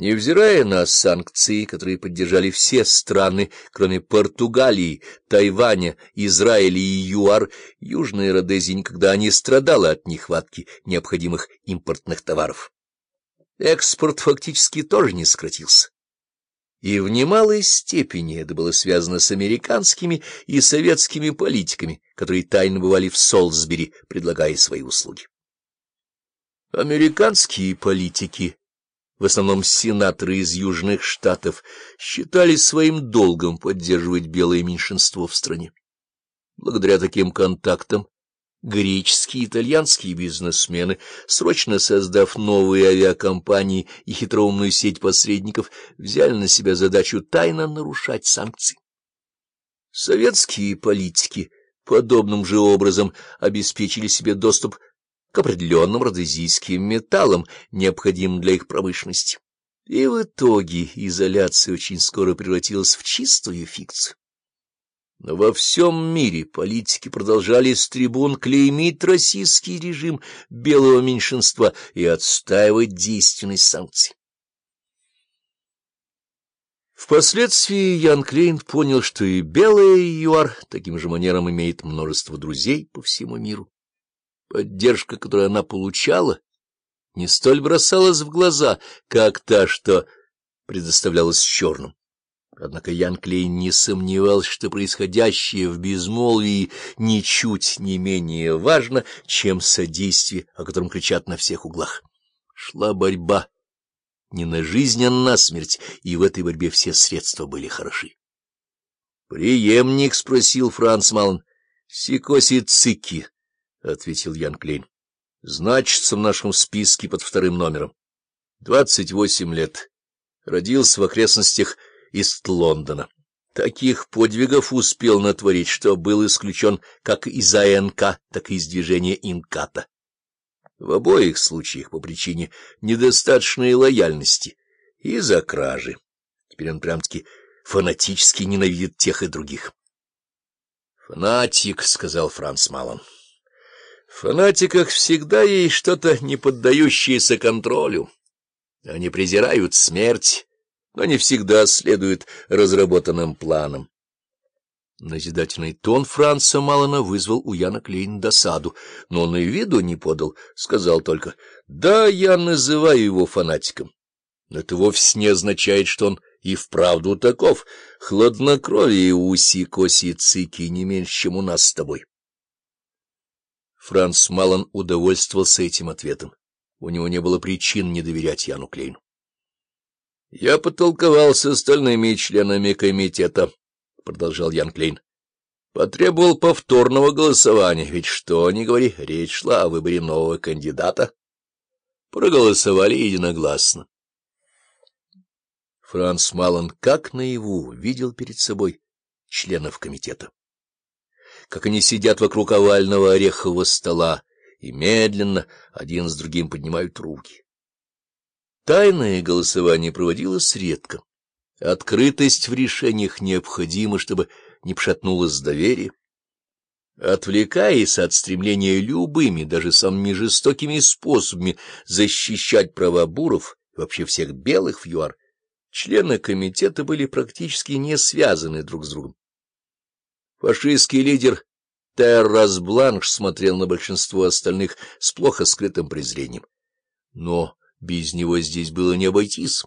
Невзирая на санкции, которые поддержали все страны, кроме Португалии, Тайваня, Израиля и ЮАР, Южная Родезия никогда не страдала от нехватки необходимых импортных товаров. Экспорт фактически тоже не сократился. И в немалой степени это было связано с американскими и советскими политиками, которые тайно бывали в Солсбери, предлагая свои услуги. Американские политики в основном сенаторы из Южных Штатов, считали своим долгом поддерживать белое меньшинство в стране. Благодаря таким контактам греческие и итальянские бизнесмены, срочно создав новые авиакомпании и хитроумную сеть посредников, взяли на себя задачу тайно нарушать санкции. Советские политики подобным же образом обеспечили себе доступ к определенным родезийским металлам, необходимым для их промышленности. И в итоге изоляция очень скоро превратилась в чистую фикцию. Но во всем мире политики продолжали с трибун клеймить российский режим белого меньшинства и отстаивать действенность санкций. Впоследствии Ян Клейн понял, что и белая ЮАР таким же манером имеет множество друзей по всему миру. Поддержка, которую она получала, не столь бросалась в глаза, как та, что предоставлялась черным. Однако Ян Клейн не сомневался, что происходящее в безмолвии ничуть не менее важно, чем содействие, о котором кричат на всех углах. Шла борьба не на жизнь, а на смерть, и в этой борьбе все средства были хороши. «Преемник?» — спросил Франц Малон. «Сикоси Цикки». — ответил Ян Клейн. — Значится в нашем списке под вторым номером. Двадцать восемь лет. Родился в окрестностях Ист-Лондона. Таких подвигов успел натворить, что был исключен как из АНК, так и из движения Инката. В обоих случаях по причине недостаточной лояльности и за кражи. Теперь он прям-таки фанатически ненавидит тех и других. — Фанатик, — сказал Франц Малон. Фанатиках всегда есть что-то, не поддающееся контролю. Они презирают смерть, но не всегда следуют разработанным планам. Назидательный тон Франца Малана вызвал у Яна Клейн досаду, но он и виду не подал, сказал только, «Да, я называю его фанатиком, но это вовсе не означает, что он и вправду таков. Хладнокровие уси-коси цики не меньше, чем у нас с тобой». Франц Малон удовольствовался этим ответом. У него не было причин не доверять Яну Клейну. — Я потолковал с остальными членами комитета, — продолжал Ян Клейн. — Потребовал повторного голосования, ведь что ни говори, речь шла о выборе нового кандидата. Проголосовали единогласно. Франц Малон как наяву видел перед собой членов комитета как они сидят вокруг овального орехового стола и медленно один с другим поднимают руки. Тайное голосование проводилось редко. Открытость в решениях необходима, чтобы не пшатнулось доверие. Отвлекаясь от стремления любыми, даже самыми жестокими способами защищать права буров и вообще всех белых в ЮАР, члены комитета были практически не связаны друг с другом. Фашистский лидер Террас Бланш смотрел на большинство остальных с плохо скрытым презрением. Но без него здесь было не обойтись.